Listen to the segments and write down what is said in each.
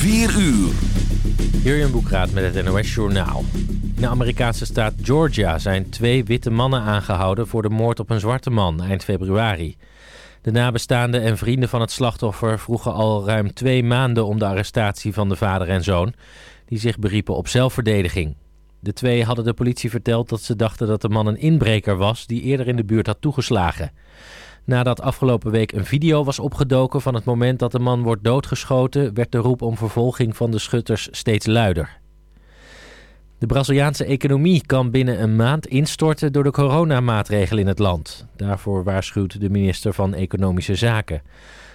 4 uur. Jurjen Boekraat met het NOS Journaal. In de Amerikaanse staat Georgia zijn twee witte mannen aangehouden... voor de moord op een zwarte man eind februari. De nabestaanden en vrienden van het slachtoffer vroegen al ruim twee maanden... om de arrestatie van de vader en zoon... die zich beriepen op zelfverdediging. De twee hadden de politie verteld dat ze dachten dat de man een inbreker was... die eerder in de buurt had toegeslagen... Nadat afgelopen week een video was opgedoken van het moment dat de man wordt doodgeschoten, werd de roep om vervolging van de schutters steeds luider. De Braziliaanse economie kan binnen een maand instorten door de coronamaatregelen in het land. Daarvoor waarschuwt de minister van Economische Zaken.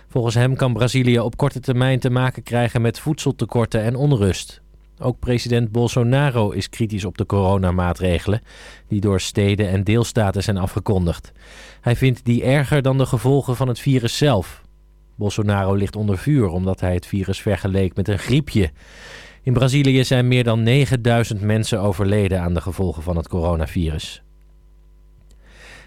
Volgens hem kan Brazilië op korte termijn te maken krijgen met voedseltekorten en onrust. Ook president Bolsonaro is kritisch op de coronamaatregelen die door steden en deelstaten zijn afgekondigd. Hij vindt die erger dan de gevolgen van het virus zelf. Bolsonaro ligt onder vuur omdat hij het virus vergeleek met een griepje. In Brazilië zijn meer dan 9000 mensen overleden aan de gevolgen van het coronavirus.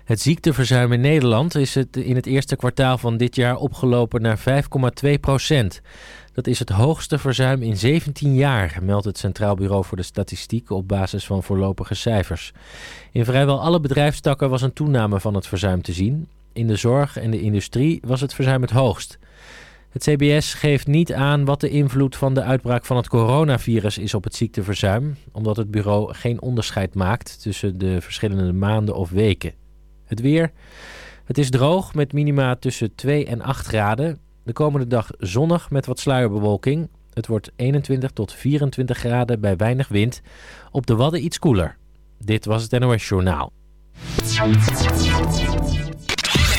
Het ziekteverzuim in Nederland is het in het eerste kwartaal van dit jaar opgelopen naar 5,2 procent. Dat is het hoogste verzuim in 17 jaar, meldt het Centraal Bureau voor de Statistiek op basis van voorlopige cijfers. In vrijwel alle bedrijfstakken was een toename van het verzuim te zien. In de zorg en de industrie was het verzuim het hoogst. Het CBS geeft niet aan wat de invloed van de uitbraak van het coronavirus is op het ziekteverzuim, omdat het bureau geen onderscheid maakt tussen de verschillende maanden of weken. Het weer. Het is droog met minima tussen 2 en 8 graden. De komende dag zonnig met wat sluierbewolking. Het wordt 21 tot 24 graden bij weinig wind. Op de Wadden iets koeler. Dit was het NOS Journaal.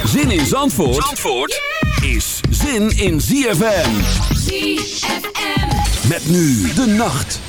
Zin in Zandvoort, Zandvoort is zin in ZFM. ZFM. Met nu de nacht.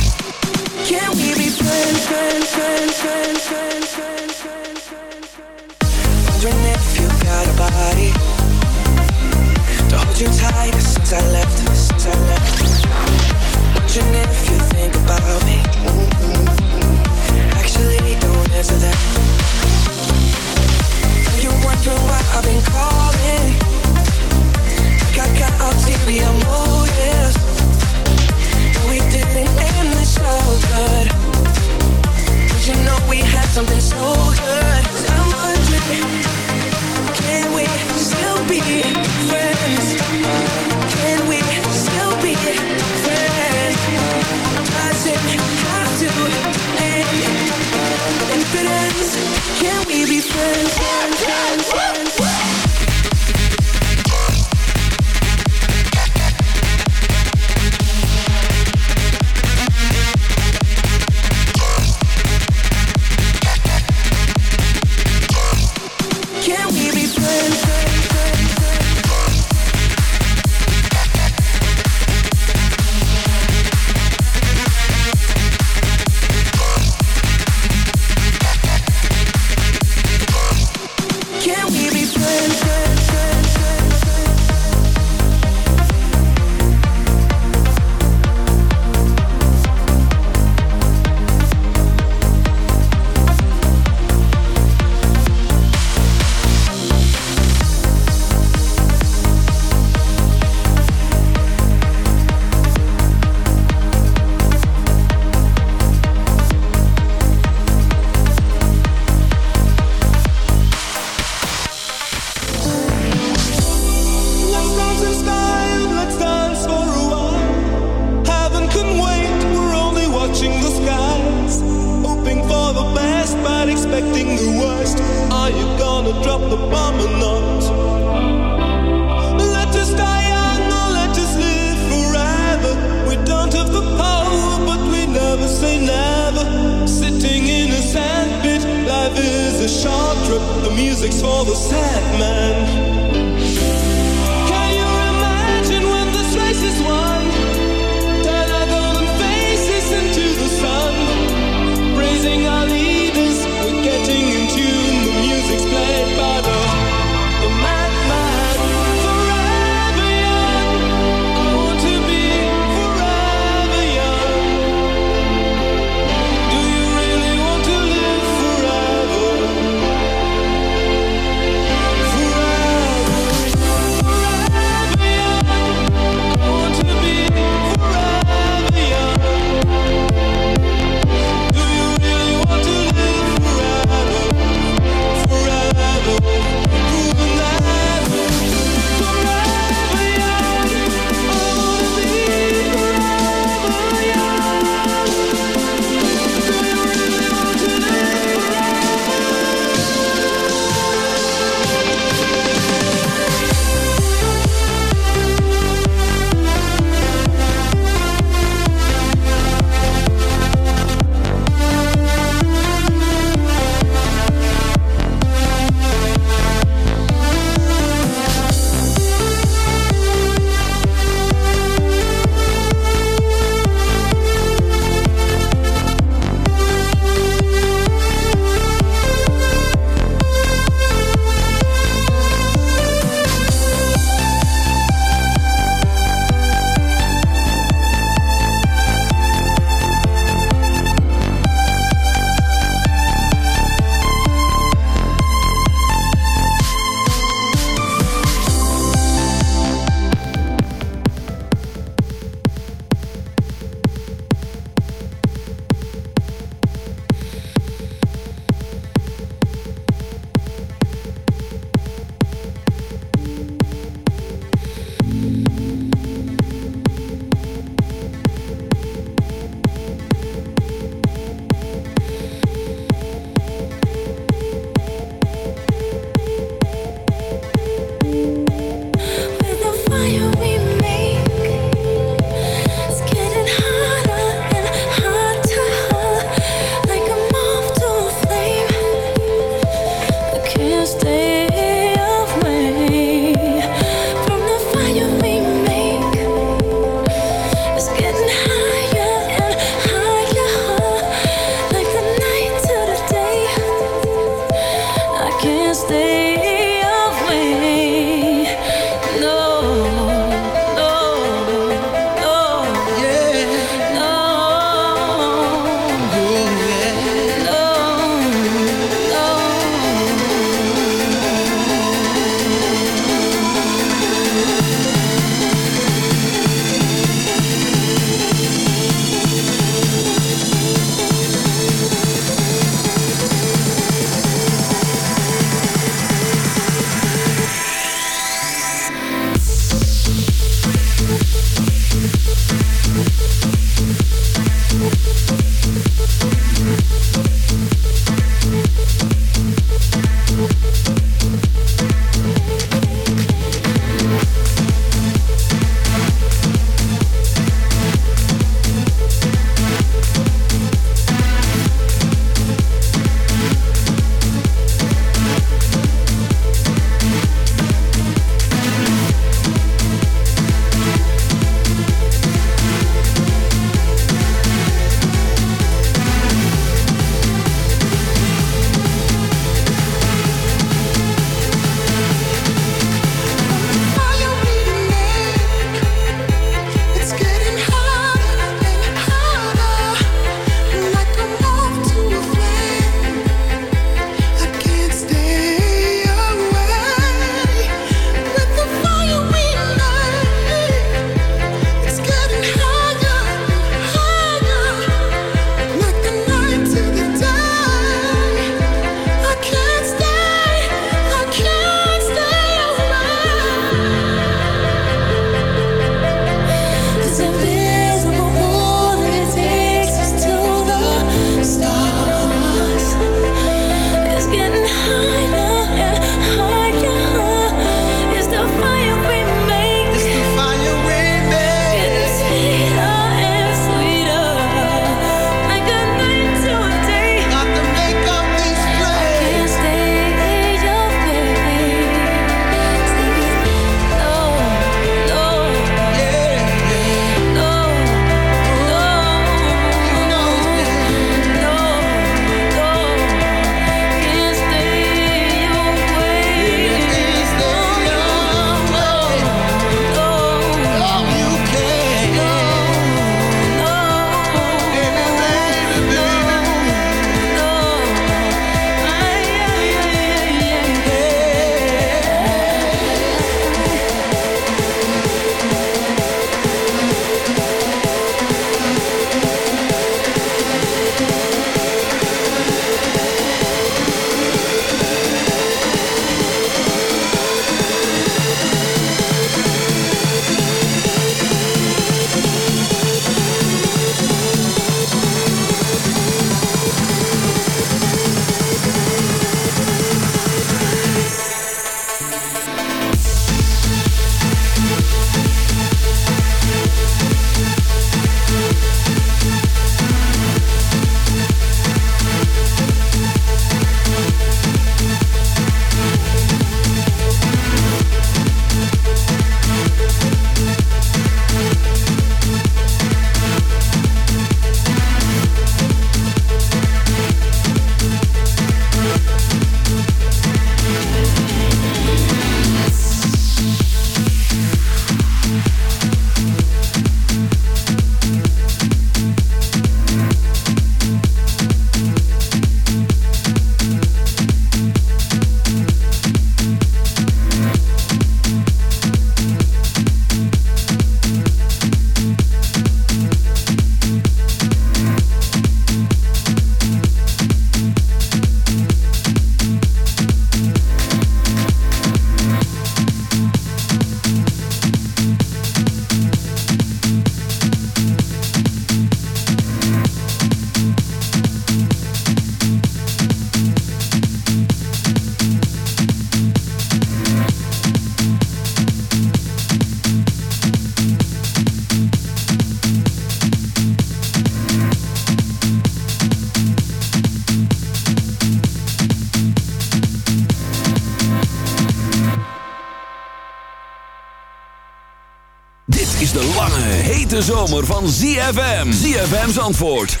Zomer van ZFM. ZFM's antwoord, 106.9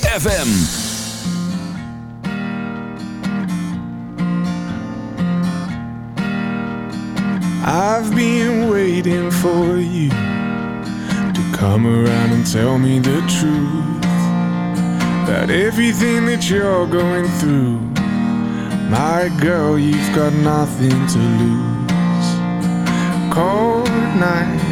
FM. I've been waiting for you to come around and tell me the truth about everything that you're going through. My girl, you've got nothing to lose. Cold nights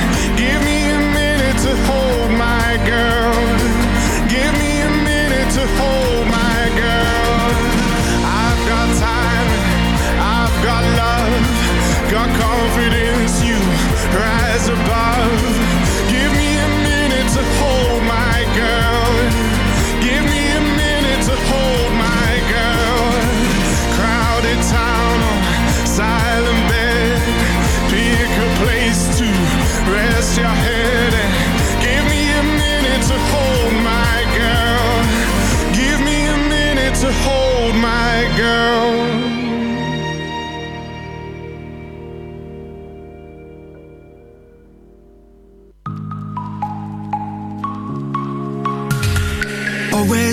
confident.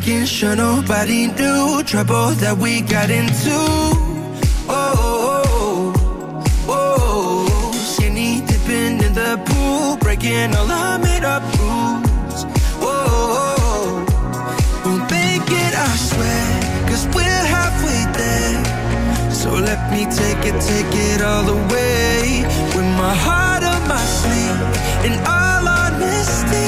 making sure nobody knew trouble that we got into. Oh, oh, oh, oh. skinny dipping in the pool, breaking all our made up rules. Oh, oh, oh. we'll make it, I swear, we we're halfway there. So let me take it, take it all the way with my heart on my sleeve in all honesty.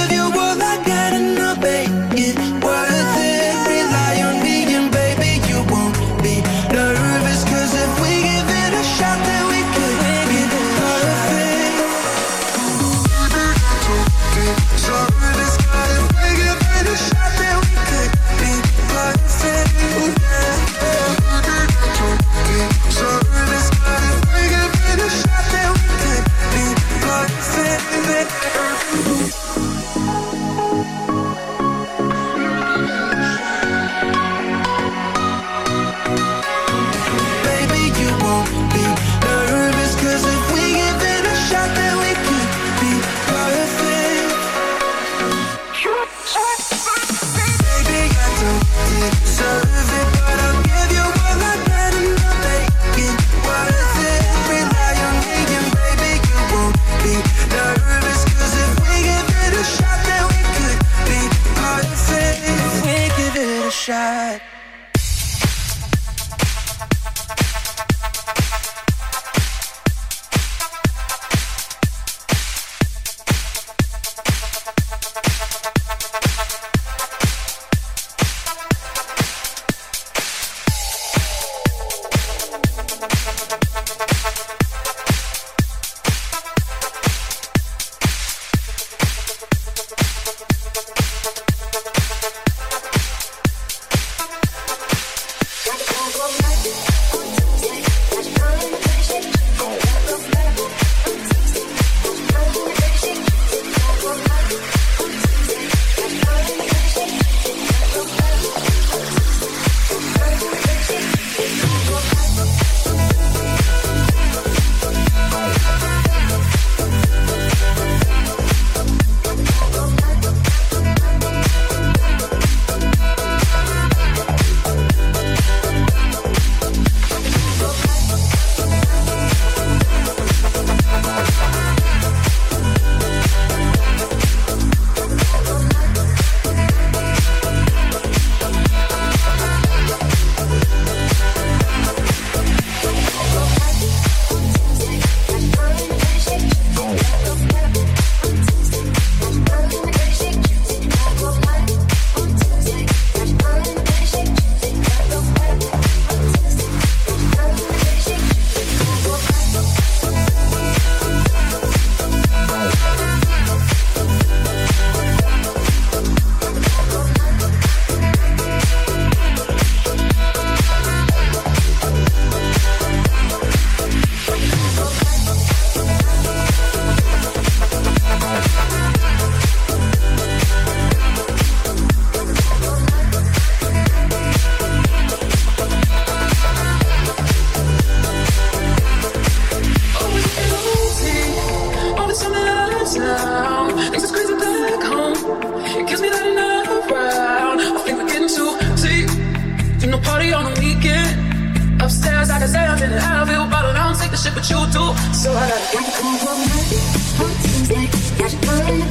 Got come close one night. Heart like got you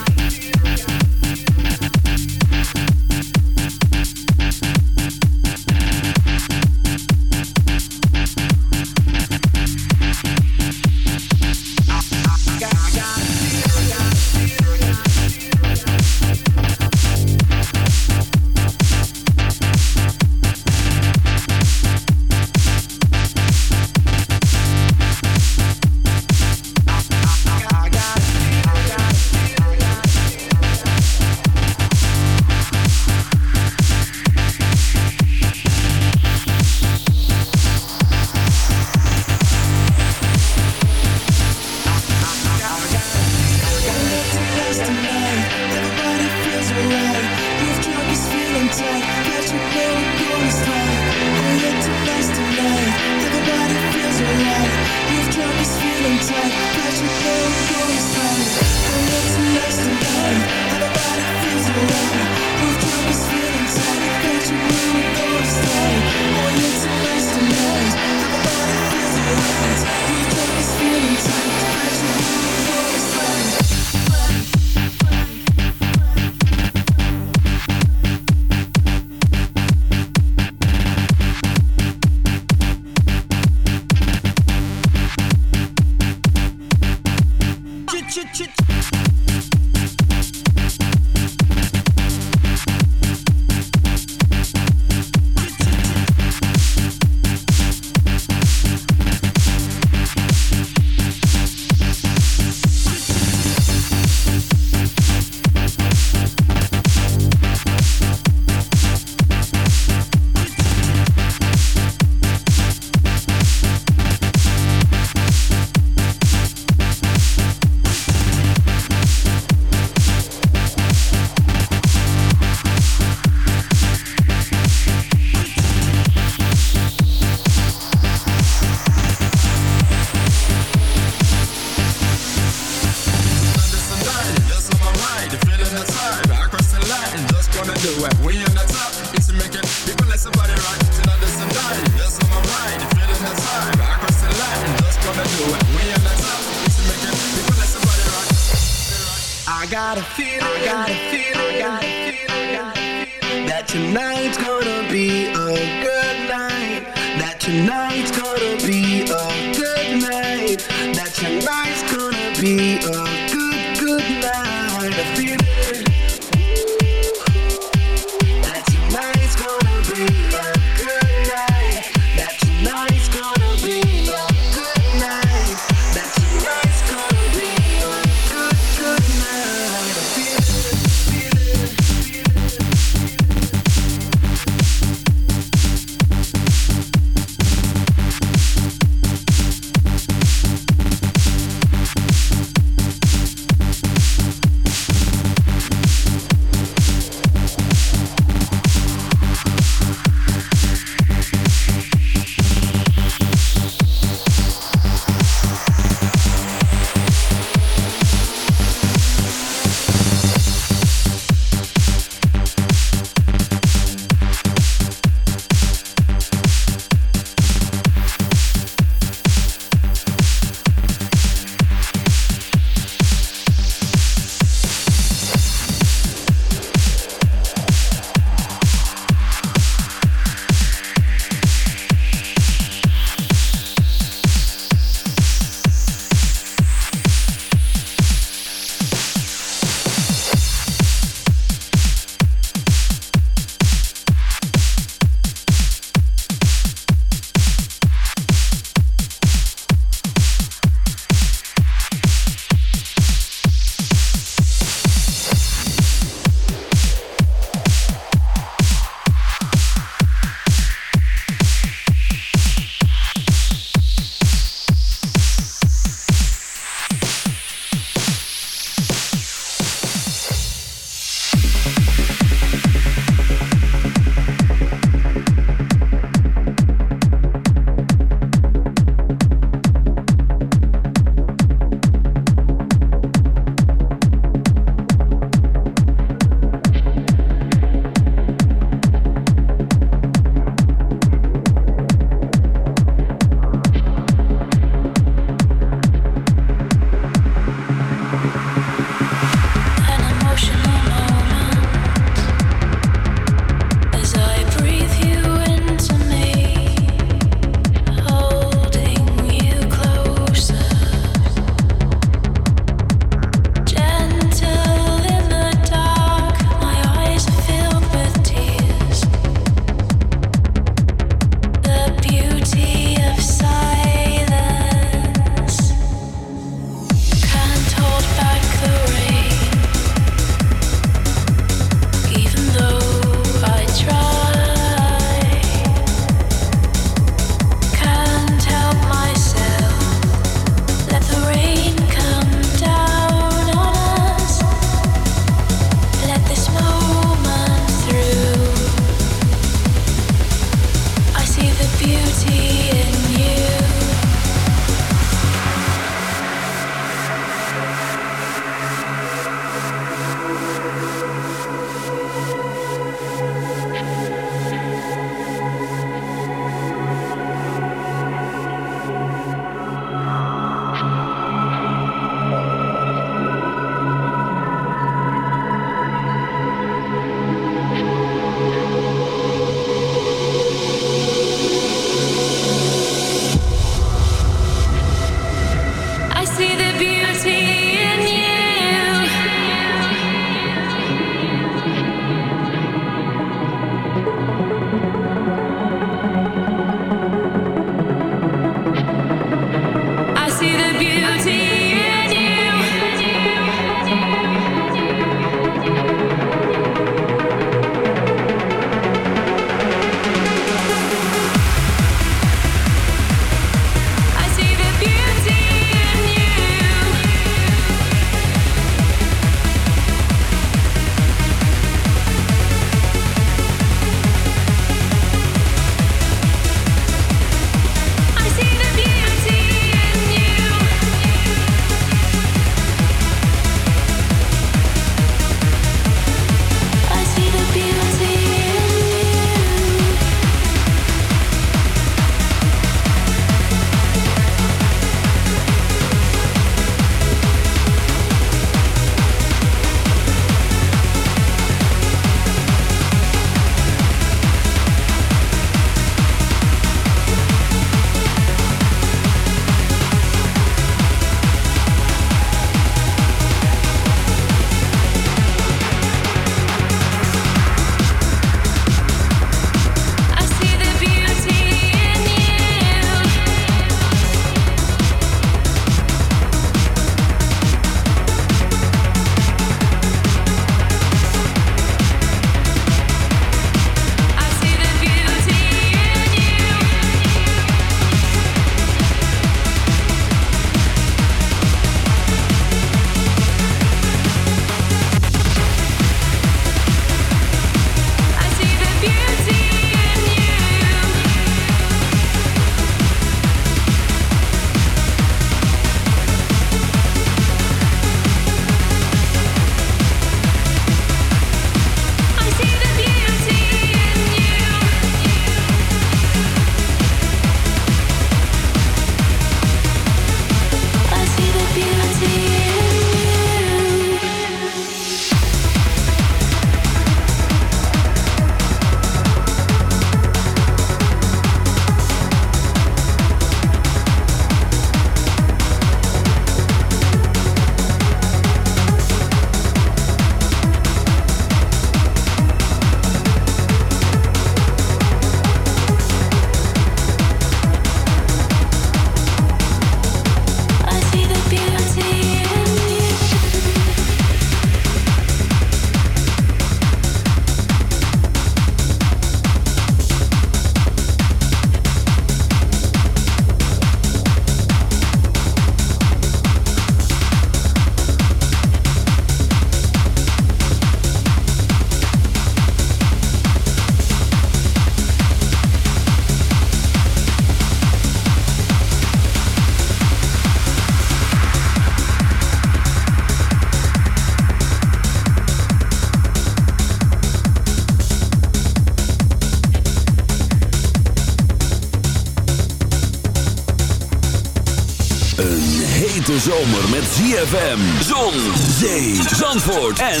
ZFM, Zon, Zee, Zandvoort en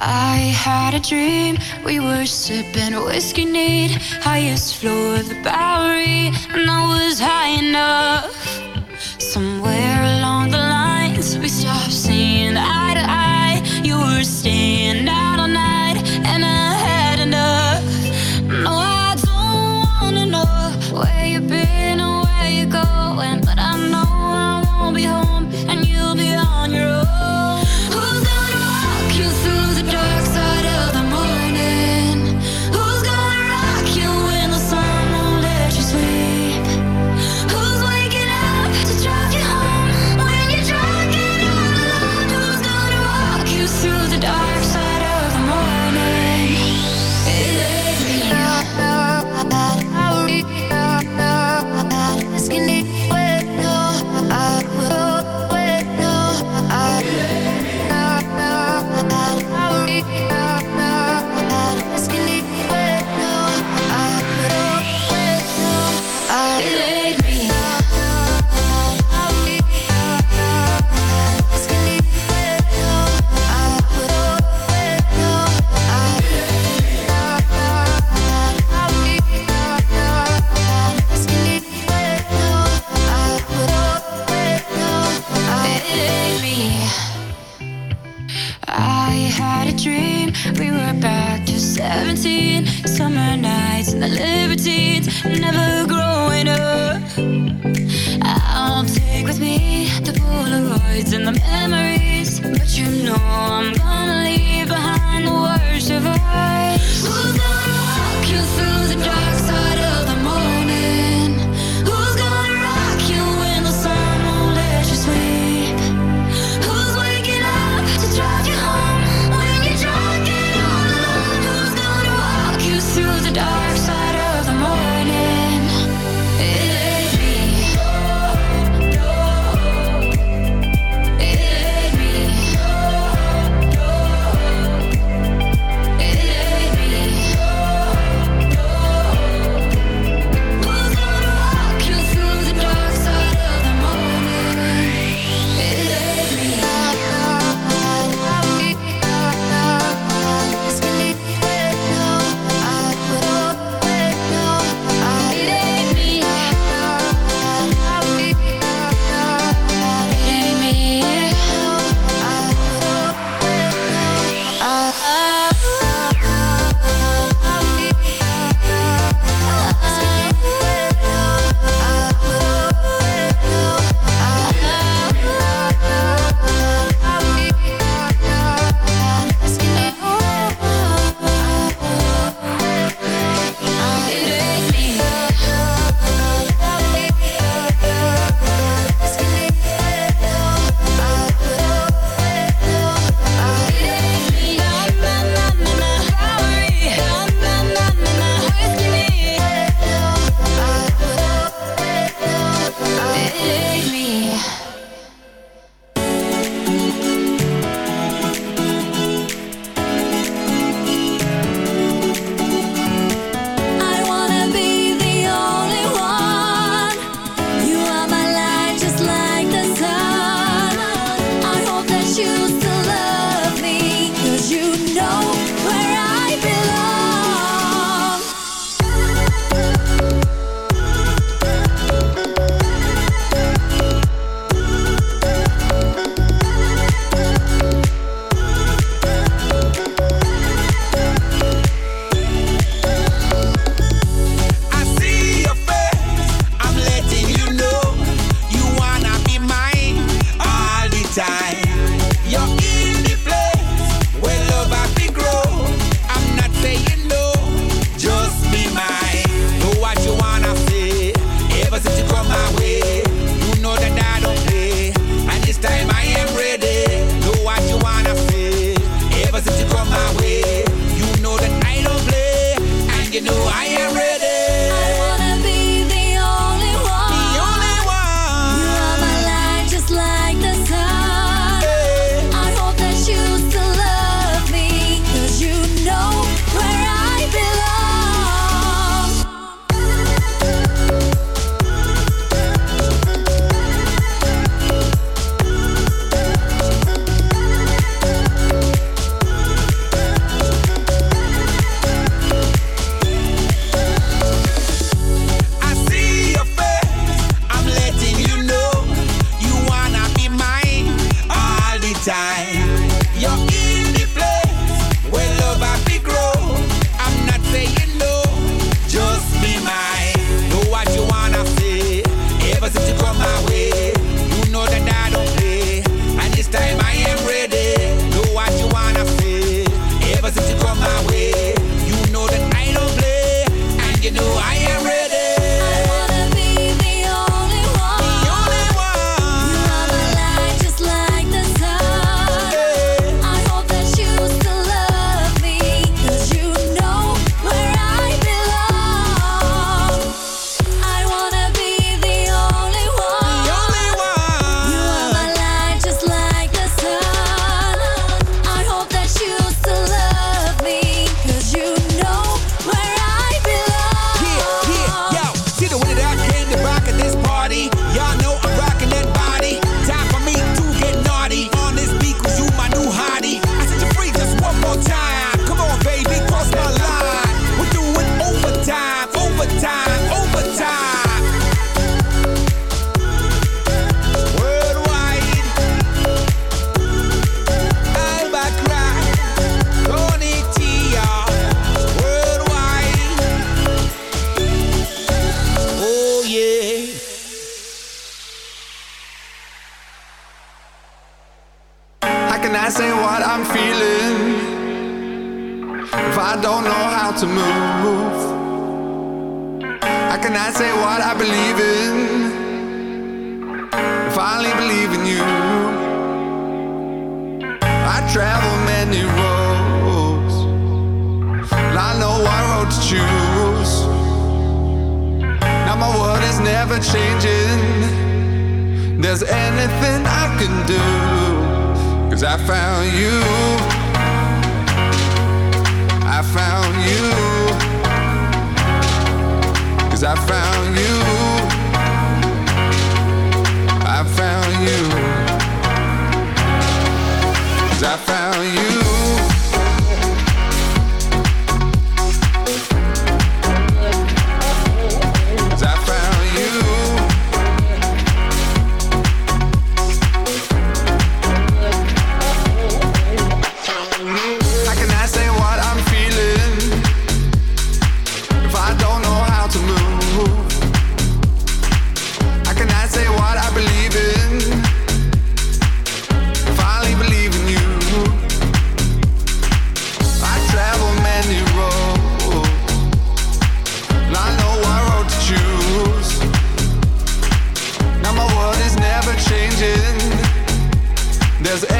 I had a dream, we were sipping whiskey neat Highest floor of the Bowery, and I was high enough.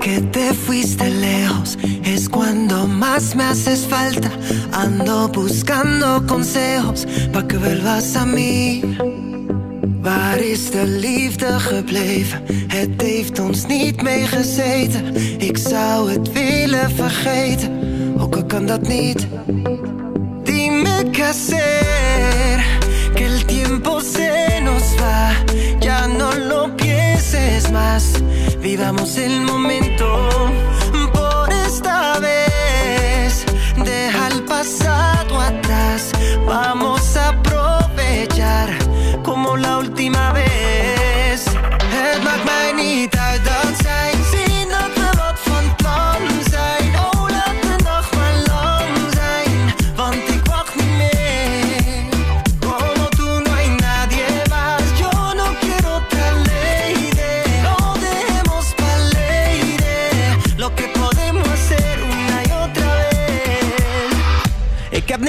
Que te fuiste lejos es cuando más me haces falta. Ando buscando consejos pa' que vuelvas a mí. Waar is de liefde gebleven? Het heeft ons niet meegezeten. Ik zou het willen vergeten, ook al kan dat niet. Dime qué hacer, que el tiempo se nos va. Ya no lo pienses más, vivamos el momento. Por esta vez, deja el pasado atrás. Vamos a aprovechar como la última vez.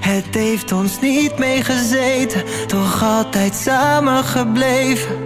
Het heeft ons niet meegezeten, toch altijd samen gebleven.